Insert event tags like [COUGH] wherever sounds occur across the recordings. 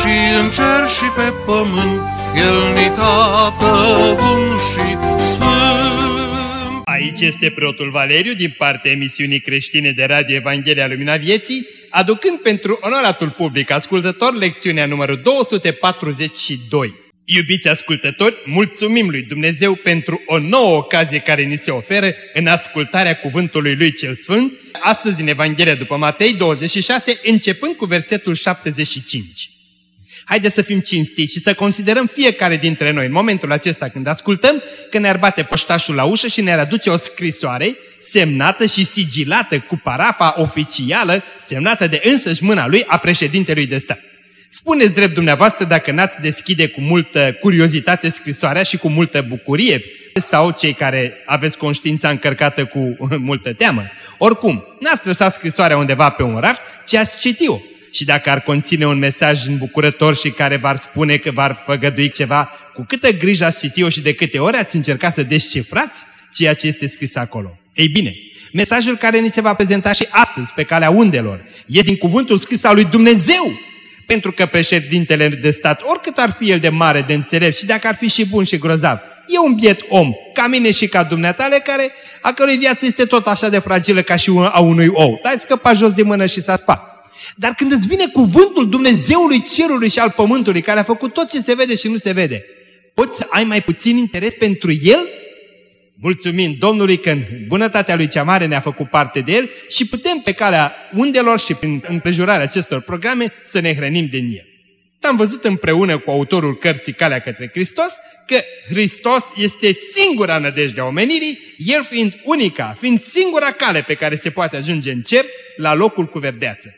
și în cer și pe pământ, El ni tată bun și sfânt. Aici este preotul Valeriu din partea emisiunii creștine de Radio Evanghelia Lumina Vieții, aducând pentru onoratul public ascultător lecțiunea numărul 242. Iubiți ascultători, mulțumim lui Dumnezeu pentru o nouă ocazie care ni se oferă în ascultarea cuvântului lui cel Sfânt, astăzi în Evanghelia după Matei 26, începând cu versetul 75. Haideți să fim cinstiți și să considerăm fiecare dintre noi în momentul acesta când ascultăm că ne-ar bate poștașul la ușă și ne-ar aduce o scrisoare semnată și sigilată cu parafa oficială semnată de însăși mâna lui a președintelui de stat. Spuneți drept dumneavoastră dacă n-ați deschide cu multă curiozitate scrisoarea și cu multă bucurie sau cei care aveți conștiința încărcată cu [LAUGHS] multă teamă. Oricum, n-ați lăsat scrisoarea undeva pe un raft, ci ați citit-o. Și dacă ar conține un mesaj îmbucurător și care v-ar spune că v-ar făgădui ceva, cu câtă grijă ați citit-o și de câte ori ați încercat să descifrați ceea ce este scris acolo. Ei bine, mesajul care ni se va prezenta și astăzi pe calea undelor e din cuvântul scris al lui Dumnezeu pentru că președintele de stat, oricât ar fi el de mare, de înțelept și dacă ar fi și bun și grozav, e un biet om, ca mine și ca dumneatale, care, a cărui viață este tot așa de fragilă ca și a unui ou. Dar scăpa jos de mână și s-a spat. Dar când îți vine cuvântul Dumnezeului cerului și al pământului, care a făcut tot ce se vede și nu se vede, poți să ai mai puțin interes pentru el mulțumind Domnului că în bunătatea Lui cea mare ne-a făcut parte de El și putem pe calea undelor și prin împrejurarea acestor programe să ne hrănim din El. Am văzut împreună cu autorul cărții Calea către Hristos că Hristos este singura nădejde a omenirii, El fiind unica, fiind singura cale pe care se poate ajunge în cer la locul cu verdeață.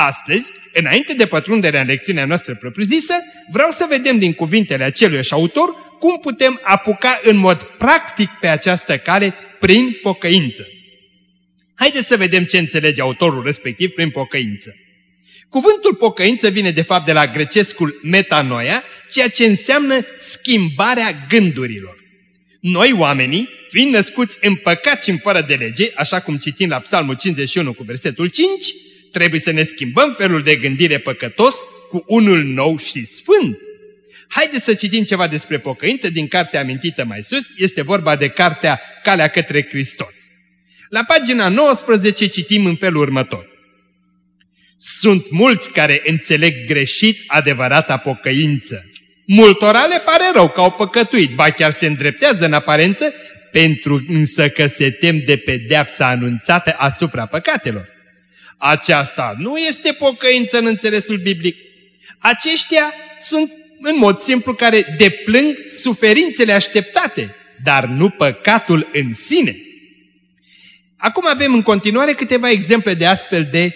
Astăzi, înainte de pătrunderea în lecțiunea noastră propriu-zisă, vreau să vedem din cuvintele acelui autor cum putem apuca în mod practic pe această cale prin pocăință. Haideți să vedem ce înțelege autorul respectiv prin pocăință. Cuvântul pocăință vine de fapt de la grecescul metanoia, ceea ce înseamnă schimbarea gândurilor. Noi oamenii, fiind născuți în păcat și în fără de lege, așa cum citim la Psalmul 51 cu versetul 5, trebuie să ne schimbăm felul de gândire păcătos cu unul nou și sfânt. Haideți să citim ceva despre pocăință din cartea amintită mai sus, este vorba de cartea Calea către Hristos. La pagina 19 citim în felul următor. Sunt mulți care înțeleg greșit adevărata pocăință. Multora le pare rău că au păcătuit, ba chiar se îndreptează în aparență, pentru însă că se tem de pedeapsa anunțată asupra păcatelor. Aceasta nu este pocăință în înțelesul biblic. Aceștia sunt în mod simplu care deplâng suferințele așteptate, dar nu păcatul în sine. Acum avem în continuare câteva exemple de astfel de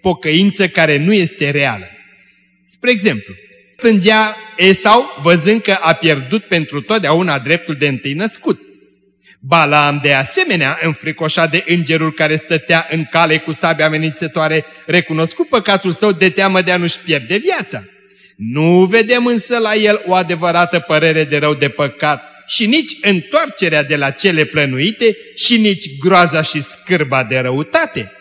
pocăință care nu este reală. Spre exemplu, plângea Esau văzând că a pierdut pentru totdeauna dreptul de întâi născut. Balaam de asemenea, înfricoșat de îngerul care stătea în cale cu sabia amenințătoare, recunoscut păcatul său de teamă de a nu-și pierde viața. Nu vedem însă la el o adevărată părere de rău de păcat și nici întoarcerea de la cele plănuite și nici groaza și scârba de răutate.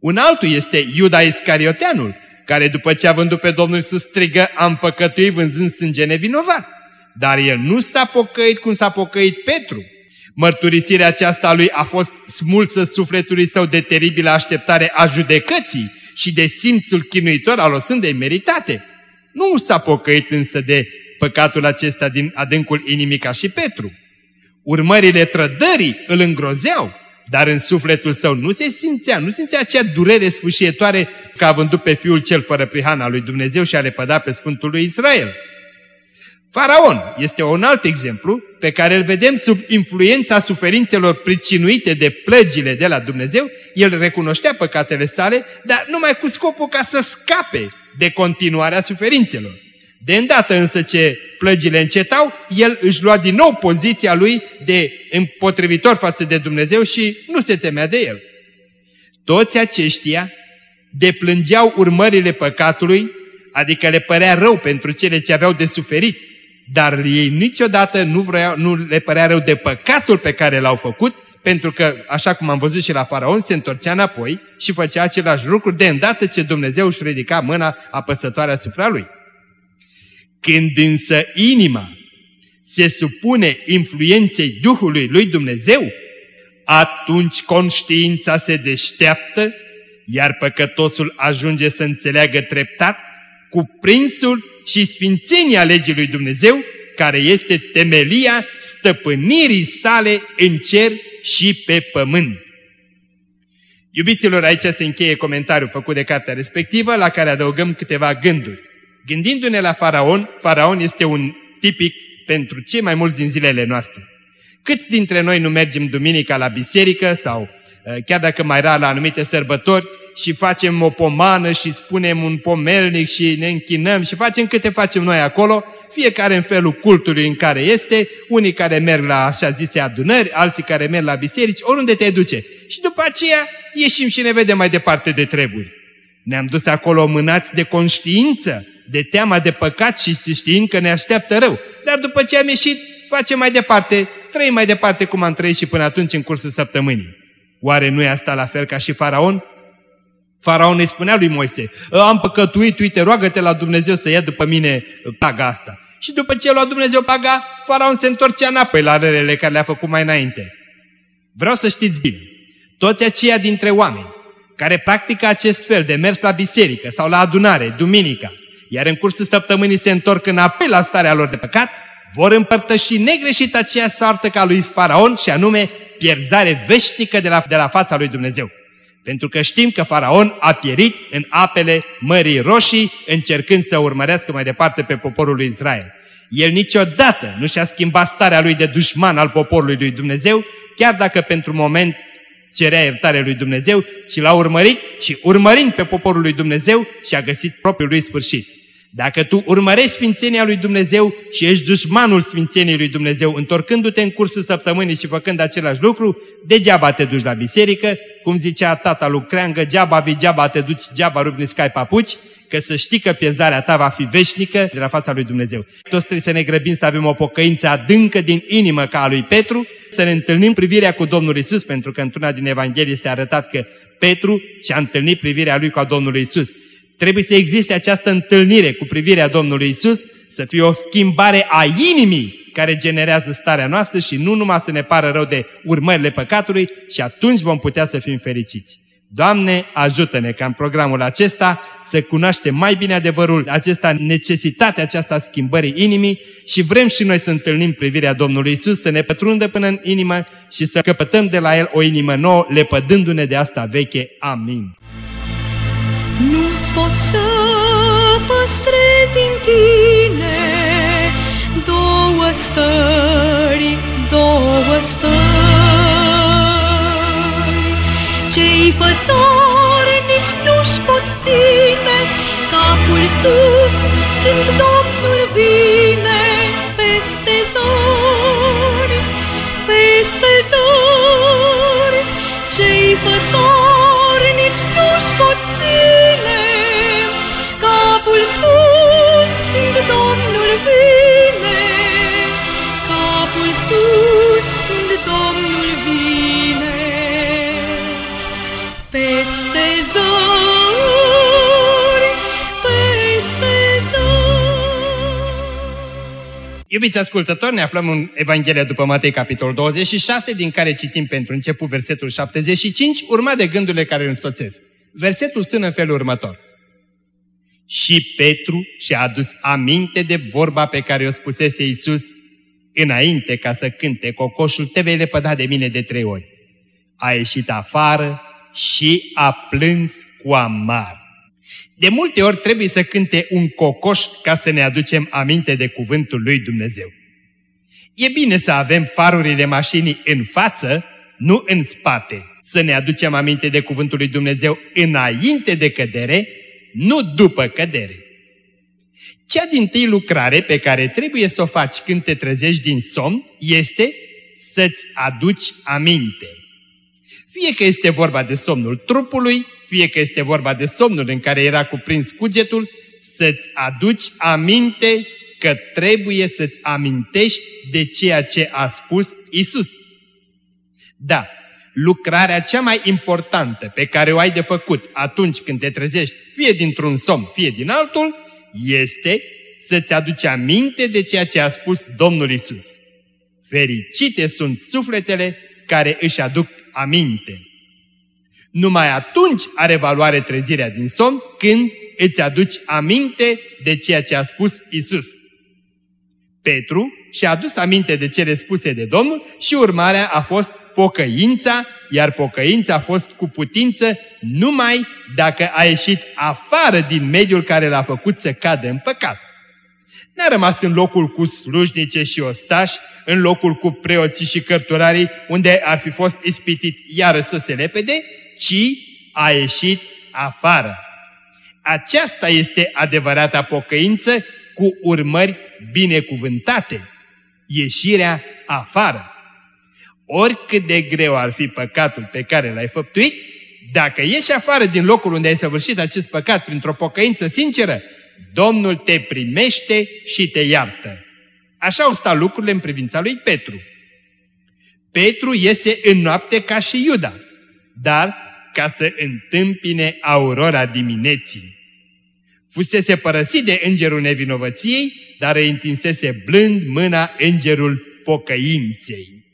Un altul este Iuda Iscarioteanul, care după ce a vândut pe Domnul Iisus strigă, am păcătuit vânzând sânge nevinovat. Dar el nu s-a pocăit cum s-a pocăit Petru. Mărturisirea aceasta lui a fost smulsă sufletului său de teribilă așteptare a judecății și de simțul chinuitor al osândei meritate. Nu s-a pocăit însă de păcatul acesta din adâncul inimii ca și Petru. Urmările trădării îl îngrozeau, dar în sufletul său nu se simțea, nu simțea acea durere sfâșietoare că a vândut pe fiul cel fără prihan al lui Dumnezeu și a lepădat pe Sfântul lui Israel. Faraon este un alt exemplu pe care îl vedem sub influența suferințelor pricinuite de plăgile de la Dumnezeu. El recunoștea păcatele sale, dar numai cu scopul ca să scape de continuarea suferințelor. De îndată însă ce plăgile încetau, el își lua din nou poziția lui de împotrivitor față de Dumnezeu și nu se temea de el. Toți aceștia deplângeau urmările păcatului, adică le părea rău pentru cele ce aveau de suferit, dar ei niciodată nu, vreau, nu le părea rău de păcatul pe care l-au făcut, pentru că, așa cum am văzut și la faraon, se întorcea înapoi și făcea același lucru de îndată ce Dumnezeu își ridica mâna apăsătoare asupra lui. Când însă inima se supune influenței Duhului lui Dumnezeu, atunci conștiința se deșteaptă, iar păcătosul ajunge să înțeleagă treptat cuprinsul și sfințenia legii lui Dumnezeu, care este temelia stăpânirii sale în cer și pe pământ. Iubiților, aici se încheie comentariul făcut de cartea respectivă, la care adăugăm câteva gânduri. Gândindu-ne la Faraon, Faraon este un tipic pentru cei mai mulți din zilele noastre. Câți dintre noi nu mergem duminica la biserică sau eh, chiar dacă mai rar la anumite sărbători și facem o pomană și spunem un pomelnic și ne închinăm și facem câte facem noi acolo, fiecare în felul cultului în care este, unii care merg la așa zise adunări, alții care merg la biserici, oriunde te duce. Și după aceea ieșim și ne vedem mai departe de treburi. Ne-am dus acolo mânați de conștiință, de teama de păcat și știind că ne așteaptă rău. Dar după ce am ieșit, facem mai departe, trăim mai departe cum am trăit și până atunci în cursul săptămânii. Oare nu e asta la fel ca și faraon? Faraon îi spunea lui Moise, am păcătuit, uite, roagă-te la Dumnezeu să ia după mine paga asta. Și după ce lua Dumnezeu paga, Faraon se întorcea înapoi la relele care le-a făcut mai înainte. Vreau să știți bine, toți aceia dintre oameni care practică acest fel de mers la biserică sau la adunare, duminica, iar în cursul săptămânii se întorc înapoi la starea lor de păcat, vor împărtăși negreșit aceea soartă ca lui Faraon și anume pierzare veșnică de la, de la fața lui Dumnezeu. Pentru că știm că Faraon a pierit în apele Mării Roșii, încercând să urmărească mai departe pe poporul lui Israel. El niciodată nu și-a schimbat starea lui de dușman al poporului lui Dumnezeu, chiar dacă pentru moment cerea iertare lui Dumnezeu, ci l-a urmărit și urmărind pe poporul lui Dumnezeu și-a găsit propriul lui sfârșit. Dacă tu urmărești Sfințenia lui Dumnezeu și ești dușmanul Sfințeniei lui Dumnezeu, întorcându-te în cursul săptămânii și făcând același lucru, degeaba te duci la biserică, cum zicea tata lui Creangă, geaba vii, geaba te duci, geaba rupni scai papuci, că să știi că pierzarea ta va fi veșnică de la fața lui Dumnezeu. Toți trebuie să ne grăbim să avem o pocăință adâncă din inimă ca a lui Petru, să ne întâlnim privirea cu Domnul Isus, pentru că într-una din Evanghelie este arătat că Petru și-a întâlnit privirea lui cu a Domnului Isus. Trebuie să existe această întâlnire cu privirea Domnului Isus, să fie o schimbare a inimii care generează starea noastră și nu numai să ne pară rău de urmările păcatului și atunci vom putea să fim fericiți. Doamne, ajută-ne ca în programul acesta să cunoaștem mai bine adevărul acesta, necesitatea aceasta schimbării inimii și vrem și noi să întâlnim privirea Domnului Isus, să ne pătrundă până în inimă și să căpătăm de la El o inimă nouă, lepădându-ne de asta veche. Amin. Nu pot să păstrez în tine două stări, două stări. Cei pățori nici nu-și pot ține capul sus când Domnul vine peste zori, peste zori. Cei pățori nici nu-și pot ține Iubiți ascultători, ne aflăm în Evanghelia după Matei, capitolul 26, din care citim pentru început versetul 75, urmat de gândurile care îl însoțesc. Versetul sună în felul următor. Și Petru și-a adus aminte de vorba pe care o spusese Iisus înainte ca să cânte cocoșul, te vei lepăda de mine de trei ori. A ieșit afară și a plâns cu amar. De multe ori trebuie să cânte un cocoș ca să ne aducem aminte de cuvântul lui Dumnezeu. E bine să avem farurile mașinii în față, nu în spate, să ne aducem aminte de cuvântul lui Dumnezeu înainte de cădere, nu după cădere. Cea din tâi lucrare pe care trebuie să o faci când te trezești din somn este să-ți aduci aminte. Fie că este vorba de somnul trupului, fie că este vorba de somnul în care era cuprins cugetul, să-ți aduci aminte că trebuie să-ți amintești de ceea ce a spus Isus. Da, lucrarea cea mai importantă pe care o ai de făcut atunci când te trezești, fie dintr-un somn, fie din altul, este să-ți aduci aminte de ceea ce a spus Domnul Isus. Fericite sunt sufletele care își aduc aminte. Numai atunci are valoare trezirea din somn când îți aduci aminte de ceea ce a spus Isus. Petru și-a adus aminte de cele spuse de Domnul și urmarea a fost pocăința, iar pocăința a fost cu putință numai dacă a ieșit afară din mediul care l-a făcut să cadă în păcat. N-a rămas în locul cu slujnice și ostași, în locul cu preoții și cărturarii, unde ar fi fost ispitit iară să se lepede, ci a ieșit afară. Aceasta este adevărata pocăință cu urmări binecuvântate, ieșirea afară. Oricât de greu ar fi păcatul pe care l-ai făptuit, dacă ieși afară din locul unde ai săvârșit acest păcat printr-o pocăință sinceră, Domnul te primește și te iartă. Așa au stat lucrurile în privința lui Petru. Petru iese în noapte ca și Iuda, dar ca să întâmpine aurora dimineții. Fusese părăsit de îngerul nevinovăției, dar îi întinsese blând mâna îngerul pocăinței.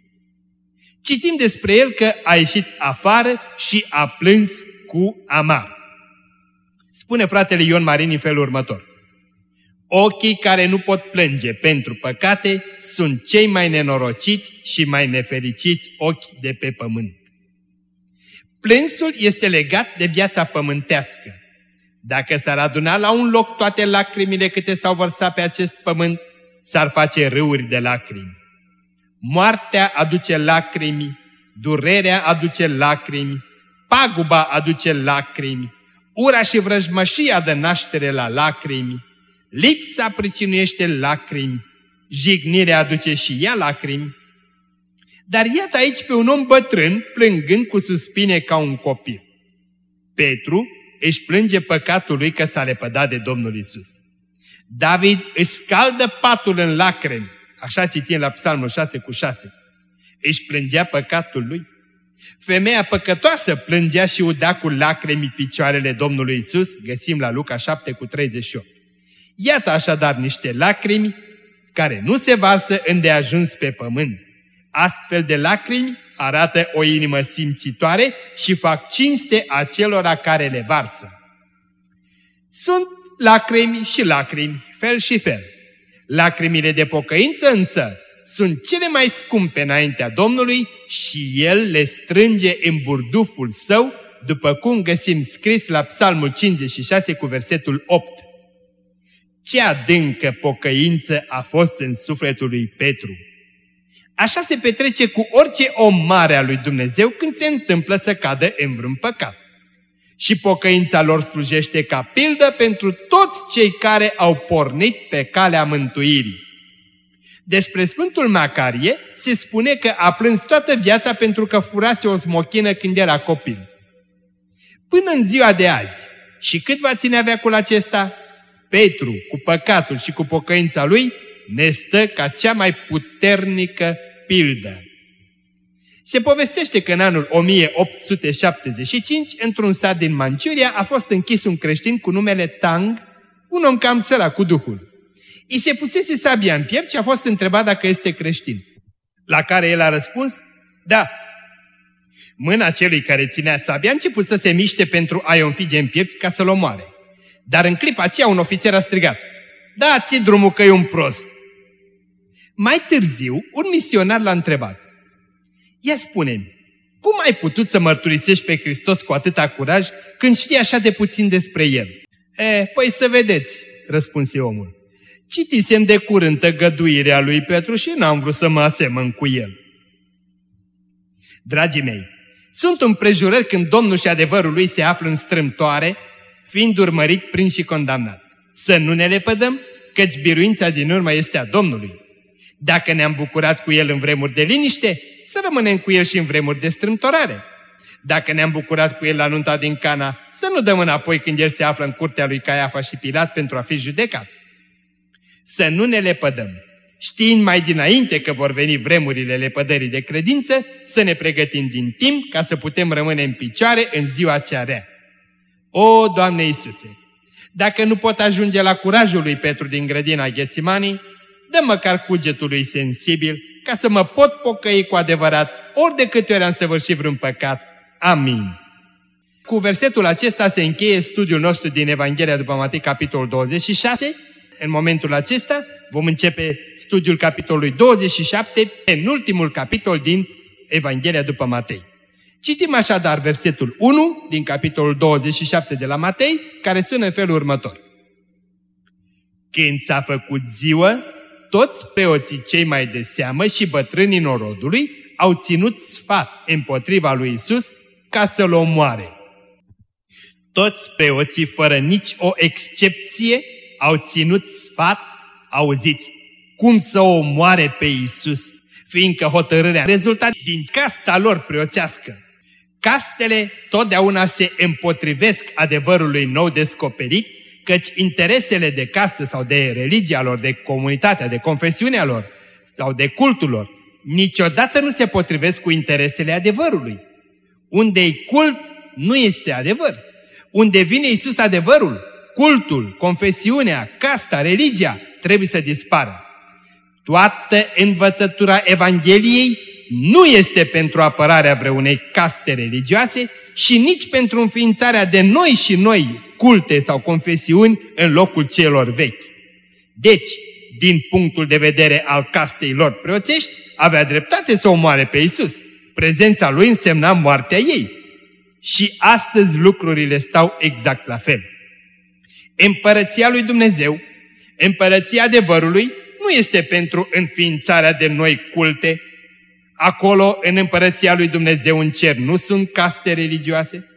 Citim despre el că a ieșit afară și a plâns cu amar. Spune fratele Ion Marin în felul următor. Ochii care nu pot plânge pentru păcate sunt cei mai nenorociți și mai nefericiți ochi de pe pământ. Plânsul este legat de viața pământească. Dacă s-ar aduna la un loc toate lacrimile câte s-au vărsat pe acest pământ, s-ar face râuri de lacrimi. Moartea aduce lacrimi, durerea aduce lacrimi, paguba aduce lacrimi, ura și vrăjmășia dă naștere la lacrimi, lipsa pricinuiește lacrimi, jignirea aduce și ea lacrimi. Dar iată aici pe un om bătrân plângând cu suspine ca un copil. Petru își plânge păcatul lui că s-a lepădat de Domnul Isus. David își scaldă patul în lacrimi, așa citim la Psalmul 6 cu 6. Își plângea păcatul lui. Femeia păcătoasă plângea și uda cu lacrimi picioarele Domnului Isus, găsim la Luca 7 cu 38. Iată așadar niște lacrimi care nu se varsă îndeajuns pe pământ. Astfel de lacrimi arată o inimă simțitoare și fac cinste acelora care le varsă. Sunt lacrimi și lacrimi, fel și fel. Lacrimile de pocăință însă sunt cele mai scumpe înaintea Domnului și El le strânge în burduful său, după cum găsim scris la Psalmul 56 cu versetul 8. Ce adâncă pocăință a fost în sufletul lui Petru! Așa se petrece cu orice om mare al lui Dumnezeu când se întâmplă să cadă în vreun păcat. Și pocăința lor slujește ca pildă pentru toți cei care au pornit pe calea mântuirii. Despre Sfântul Macarie se spune că a plâns toată viața pentru că furase o smochină când era copil. Până în ziua de azi, și cât va ține veacul acesta, Petru, cu păcatul și cu pocăința lui, ne stă ca cea mai puternică pildă. Se povestește că în anul 1875, într-un sat din Manciuria, a fost închis un creștin cu numele Tang, un om cam sărac cu duhul. I se pusese sabia în piept și a fost întrebat dacă este creștin. La care el a răspuns, da. Mâna celui care ținea sabia a început să se miște pentru a-i înfige în piept ca să-l omoare. Dar în clipa aceea un ofițer a strigat, dați drumul că e un prost. Mai târziu, un misionar l-a întrebat, ia spune-mi, cum ai putut să mărturisești pe Hristos cu atâta curaj când știi așa de puțin despre El? E, păi să vedeți, răspunse omul. Citisem de curând tăgăduirea lui Petru și n-am vrut să mă asemăn cu el. Dragii mei, sunt împrejurări când Domnul și adevărul lui se află în strâmtoare, fiind urmărit, prins și condamnat. Să nu ne lepădăm, căci biruința din urmă este a Domnului. Dacă ne-am bucurat cu El în vremuri de liniște, să rămânem cu El și în vremuri de strâmtorare. Dacă ne-am bucurat cu El la nunta din Cana, să nu dăm înapoi când El se află în curtea lui Caiafa și Pilat pentru a fi judecat. Să nu ne lepădăm, știind mai dinainte că vor veni vremurile lepădării de credință, să ne pregătim din timp ca să putem rămâne în picioare în ziua cea rea. O, Doamne Iisuse, dacă nu pot ajunge la curajul lui Petru din grădina Ghețimanii, dă măcar cugetul lui sensibil ca să mă pot pocăi cu adevărat ori de câte ori am săvârșit vreun păcat. Amin. Cu versetul acesta se încheie studiul nostru din Evanghelia după Matei, capitolul 26. În momentul acesta vom începe studiul capitolului 27, în ultimul capitol din Evanghelia după Matei. Citim așadar versetul 1 din capitolul 27 de la Matei, care sună în felul următor. Când s-a făcut ziua, toți preoții cei mai de seamă și bătrânii norodului au ținut sfat împotriva lui Isus ca să-l omoare. Toți preoții, fără nici o excepție, au ținut sfat, auziți, cum să o omoare pe Isus, fiindcă hotărârea rezultat din casta lor preoțească. Castele totdeauna se împotrivesc adevărului nou descoperit, căci interesele de castă sau de religia lor, de comunitatea, de confesiunea lor sau de cultul lor, niciodată nu se potrivesc cu interesele adevărului. Unde-i cult, nu este adevăr. Unde vine Isus adevărul, cultul, confesiunea, casta, religia, trebuie să dispară. Toată învățătura Evangheliei nu este pentru apărarea vreunei caste religioase și nici pentru înființarea de noi și noi culte sau confesiuni în locul celor vechi. Deci, din punctul de vedere al castei lor preoțești, avea dreptate să omoare pe Isus. Prezența lui însemna moartea ei. Și astăzi lucrurile stau exact la fel. Împărăția lui Dumnezeu, împărăția adevărului, nu este pentru înființarea de noi culte. Acolo, în împărăția lui Dumnezeu în cer, nu sunt caste religioase.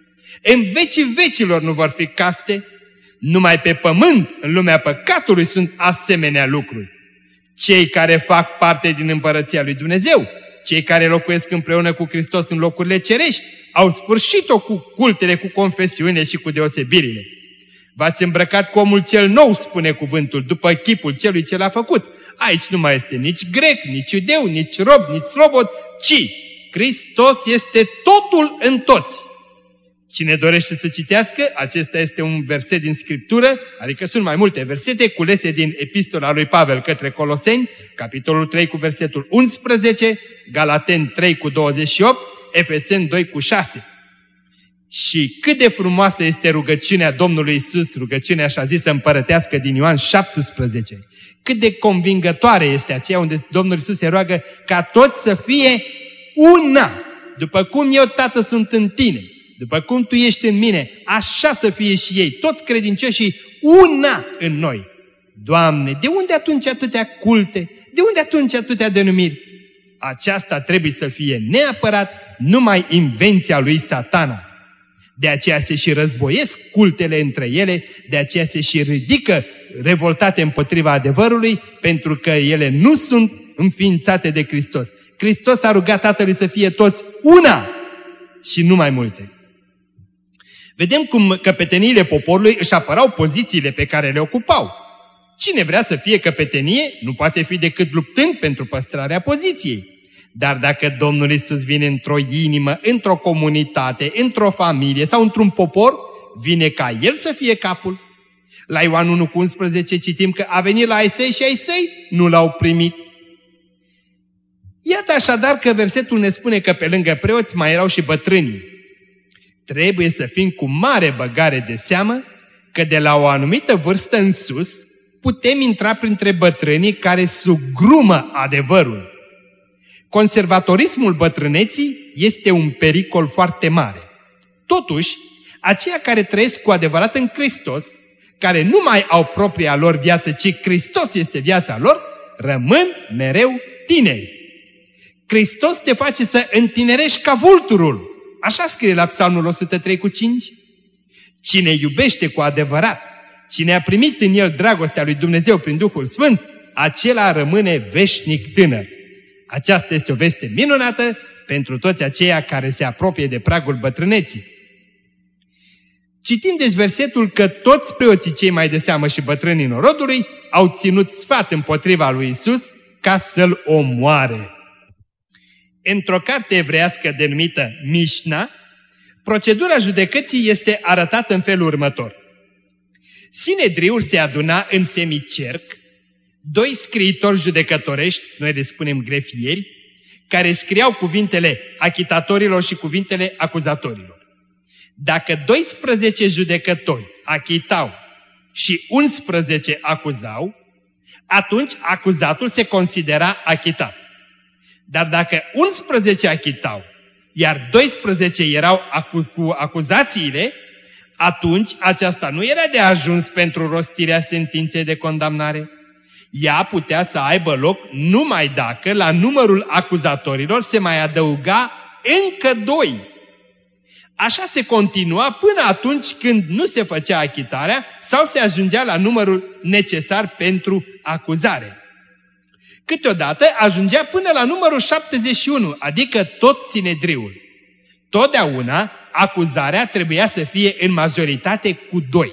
În vecii vecilor nu vor fi caste. Numai pe pământ, în lumea păcatului, sunt asemenea lucruri. Cei care fac parte din împărăția lui Dumnezeu, cei care locuiesc împreună cu Hristos în locurile cerești, au sfârșit-o cu cultele, cu confesiunile și cu deosebirile. V-ați îmbrăcat cu omul cel nou, spune cuvântul, după chipul celui ce l-a făcut. Aici nu mai este nici grec, nici iudeu, nici rob, nici slobod, ci Hristos este totul în toți. Cine dorește să citească, acesta este un verset din Scriptură, adică sunt mai multe versete culese din epistola lui Pavel către Coloseni, capitolul 3 cu versetul 11, Galaten 3 cu 28, Efeseni 2 cu 6. Și cât de frumoasă este rugăciunea Domnului Isus, rugăciunea așa zisă împărătească din Ioan 17. Cât de convingătoare este aceea unde Domnul Isus se roagă ca toți să fie una, după cum eu, Tată, sunt în tine după cum Tu ești în mine, așa să fie și ei, toți credincioșii, una în noi. Doamne, de unde atunci atâtea culte? De unde atunci atâtea denumiri? Aceasta trebuie să fie neapărat numai invenția lui satana. De aceea se și războiesc cultele între ele, de aceea se și ridică revoltate împotriva adevărului, pentru că ele nu sunt înființate de Hristos. Hristos a rugat Tatălui să fie toți una și nu mai multe. Vedem cum căpeteniile poporului își apărau pozițiile pe care le ocupau. Cine vrea să fie căpetenie nu poate fi decât luptând pentru păstrarea poziției. Dar dacă Domnul Isus vine într-o inimă, într-o comunitate, într-o familie sau într-un popor, vine ca El să fie capul. La Ioan 1 cu 11 citim că a venit la ai săi și ai săi nu l-au primit. Iată așadar că versetul ne spune că pe lângă preoți mai erau și bătrânii. Trebuie să fim cu mare băgare de seamă că de la o anumită vârstă în sus putem intra printre bătrânii care sugrumă adevărul. Conservatorismul bătrâneții este un pericol foarte mare. Totuși, aceia care trăiesc cu adevărat în Hristos, care nu mai au propria lor viață, ci Hristos este viața lor, rămân mereu tineri. Hristos te face să întinerești ca vulturul. Așa scrie la Psalmul 103 cu 5. Cine iubește cu adevărat, cine a primit în el dragostea lui Dumnezeu prin Duhul Sfânt, acela rămâne veșnic tânăr. Aceasta este o veste minunată pentru toți aceia care se apropie de pragul bătrâneții. Citim deci versetul că toți preoții cei mai de seamă și bătrânii norodului au ținut sfat împotriva lui Isus ca să-l omoare. Într-o carte evreiască denumită Mishna, procedura judecății este arătată în felul următor. Sinedriul se aduna în semicerc, doi scriitori judecătorești, noi le spunem grefieri, care scriau cuvintele achitatorilor și cuvintele acuzatorilor. Dacă 12 judecători achitau și 11 acuzau, atunci acuzatul se considera achitat. Dar dacă 11 achitau, iar 12 erau acu cu acuzațiile, atunci aceasta nu era de ajuns pentru rostirea sentinței de condamnare. Ea putea să aibă loc numai dacă la numărul acuzatorilor se mai adăuga încă doi. Așa se continua până atunci când nu se făcea achitarea sau se ajungea la numărul necesar pentru acuzare. Câteodată ajungea până la numărul 71, adică tot sinedriul. Totdeauna acuzarea trebuia să fie în majoritate cu doi.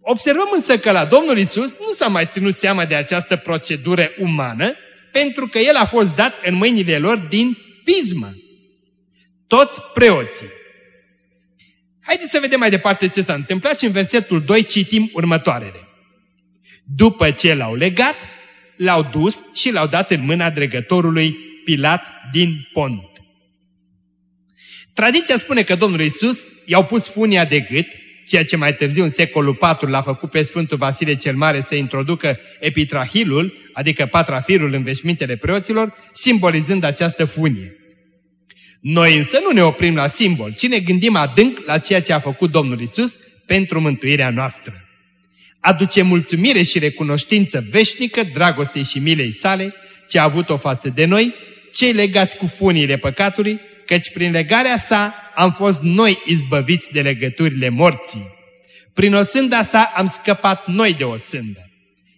Observăm însă că la Domnul Isus nu s-a mai ținut seama de această procedură umană, pentru că El a fost dat în mâinile lor din pismă. Toți preoții. Haideți să vedem mai departe ce s-a întâmplat și în versetul 2 citim următoarele. După ce l-au legat, l-au dus și l-au dat în mâna dregătorului Pilat din Pont. Tradiția spune că Domnul Isus i-au pus funia de gât, ceea ce mai târziu în secolul IV l-a făcut pe Sfântul Vasile cel Mare să introducă epitrahilul, adică patrafirul în veșmintele preoților, simbolizând această funie. Noi însă nu ne oprim la simbol, ci ne gândim adânc la ceea ce a făcut Domnul Isus pentru mântuirea noastră. Aduce mulțumire și recunoștință veșnică dragostei și milei sale, ce a avut o față de noi, cei legați cu funiile păcatului, căci prin legarea sa am fost noi izbăviți de legăturile morții. Prin o sânda sa am scăpat noi de o sândă.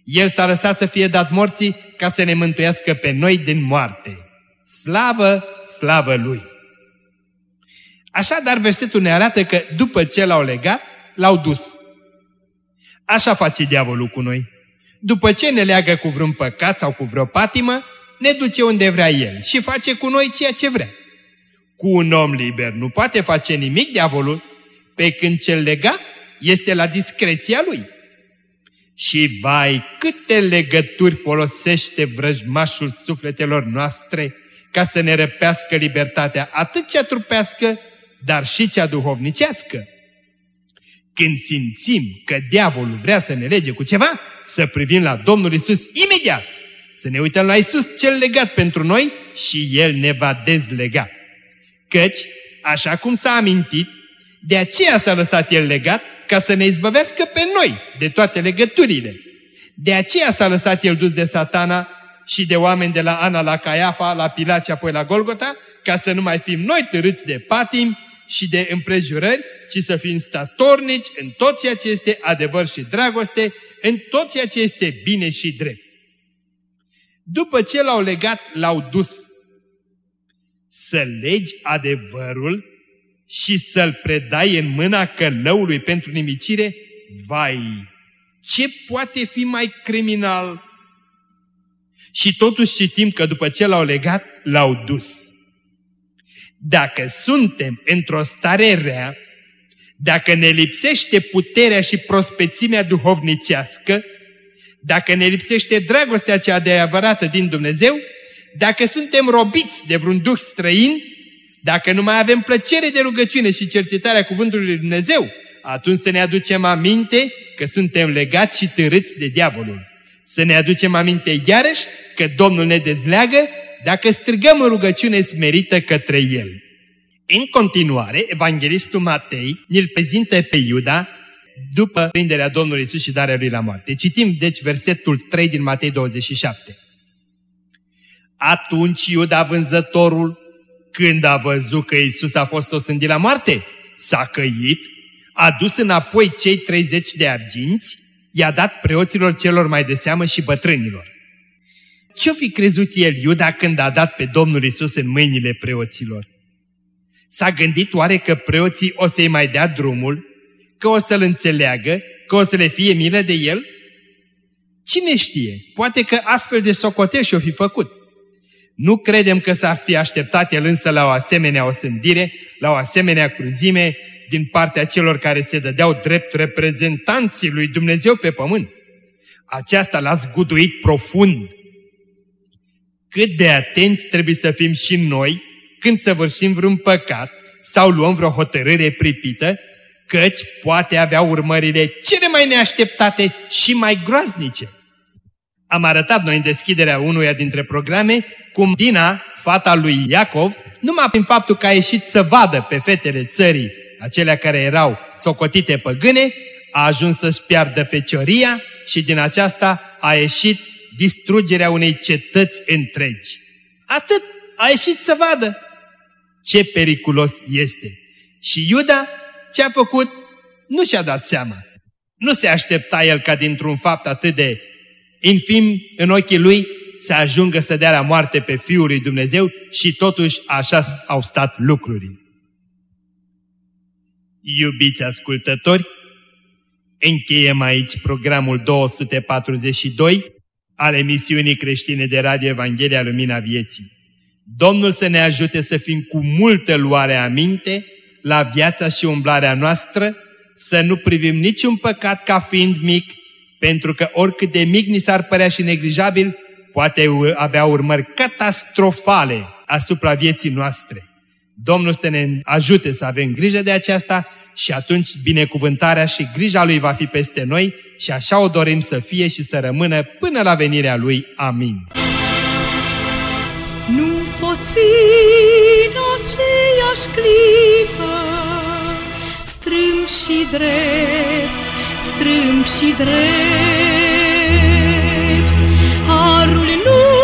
El s-a lăsat să fie dat morții ca să ne mântuiască pe noi din moarte. Slavă, slavă Lui! Așadar, versetul ne arată că după ce l-au legat, l-au dus. Așa face diavolul cu noi. După ce ne leagă cu vreun păcat sau cu vreo patimă, ne duce unde vrea el și face cu noi ceea ce vrea. Cu un om liber nu poate face nimic diavolul, pe când cel legat este la discreția lui. Și vai, câte legături folosește vrăjmașul sufletelor noastre ca să ne răpească libertatea, atât cea trupească, dar și cea duhovnicească. Când simțim că diavolul vrea să ne lege cu ceva, să privim la Domnul Isus imediat, să ne uităm la Isus cel legat pentru noi și El ne va dezlega. Căci, așa cum s-a amintit, de aceea s-a lăsat El legat ca să ne izbăvească pe noi de toate legăturile. De aceea s-a lăsat El dus de satana și de oameni de la Ana la Caiafa, la Pilat și apoi la Golgota, ca să nu mai fim noi târâți de patim și de împrejurări, ci să fim statornici în tot ceea ce este adevăr și dragoste, în tot ceea ce este bine și drept. După ce l-au legat, l-au dus. Să legi adevărul și să-l predai în mâna călăului pentru nimicire, vai, ce poate fi mai criminal? Și totuși citim că după ce l-au legat, l-au dus. Dacă suntem într-o stare rea, dacă ne lipsește puterea și prospețimea duhovnicească, dacă ne lipsește dragostea cea adevărată din Dumnezeu, dacă suntem robiți de vreun duh străin, dacă nu mai avem plăcere de rugăciune și cercetarea Cuvântului Lui Dumnezeu, atunci să ne aducem aminte că suntem legați și târâți de diavolul. Să ne aducem aminte iarăși că Domnul ne dezleagă dacă strigăm în rugăciune smerită către El. În continuare, Evanghelistul Matei ne-l prezintă pe Iuda după prinderea Domnului Isus și darea Lui la moarte. Citim deci versetul 3 din Matei 27. Atunci Iuda vânzătorul, când a văzut că Isus a fost osândit la moarte, s-a căit, a dus înapoi cei 30 de arginți, i-a dat preoților celor mai de seamă și bătrânilor. Ce-o fi crezut el, Iuda, când a dat pe Domnul Isus în mâinile preoților? S-a gândit oare că preoții o să-i mai dea drumul, că o să-l înțeleagă, că o să le fie milă de el? Cine știe? Poate că astfel de socotești și-o fi făcut. Nu credem că s-ar fi așteptat el însă la o asemenea osândire, la o asemenea cruzime din partea celor care se dădeau drept reprezentanții lui Dumnezeu pe pământ. Aceasta l-a zguduit profund. Cât de atenți trebuie să fim și noi când săvârșim vreun păcat sau luăm vreo hotărâre pripită, căci poate avea urmările cele mai neașteptate și mai groaznice. Am arătat noi în deschiderea unuia dintre programe cum Dina, fata lui Iacov, numai prin faptul că a ieșit să vadă pe fetele țării, acelea care erau socotite păgâne, a ajuns să-și piardă fecioria și din aceasta a ieșit distrugerea unei cetăți întregi. Atât a ieșit să vadă ce periculos este. Și Iuda ce a făcut? Nu și-a dat seama. Nu se aștepta el ca dintr-un fapt atât de infim în ochii lui să ajungă să dea la moarte pe Fiul lui Dumnezeu și totuși așa au stat lucrurile. Iubiți ascultători, încheiem aici programul 242 al emisiunii creștine de Radio Evanghelia Lumina Vieții. Domnul să ne ajute să fim cu multă luare aminte la viața și umblarea noastră, să nu privim niciun păcat ca fiind mic, pentru că oricât de mic ni s-ar părea și neglijabil, poate avea urmări catastrofale asupra vieții noastre. Domnul să ne ajute să avem grijă de aceasta și atunci binecuvântarea și grija Lui va fi peste noi și așa o dorim să fie și să rămână până la venirea Lui. Amin. Nu poți fi în aceeași clipă strâm și drept, strâm și drept. 这一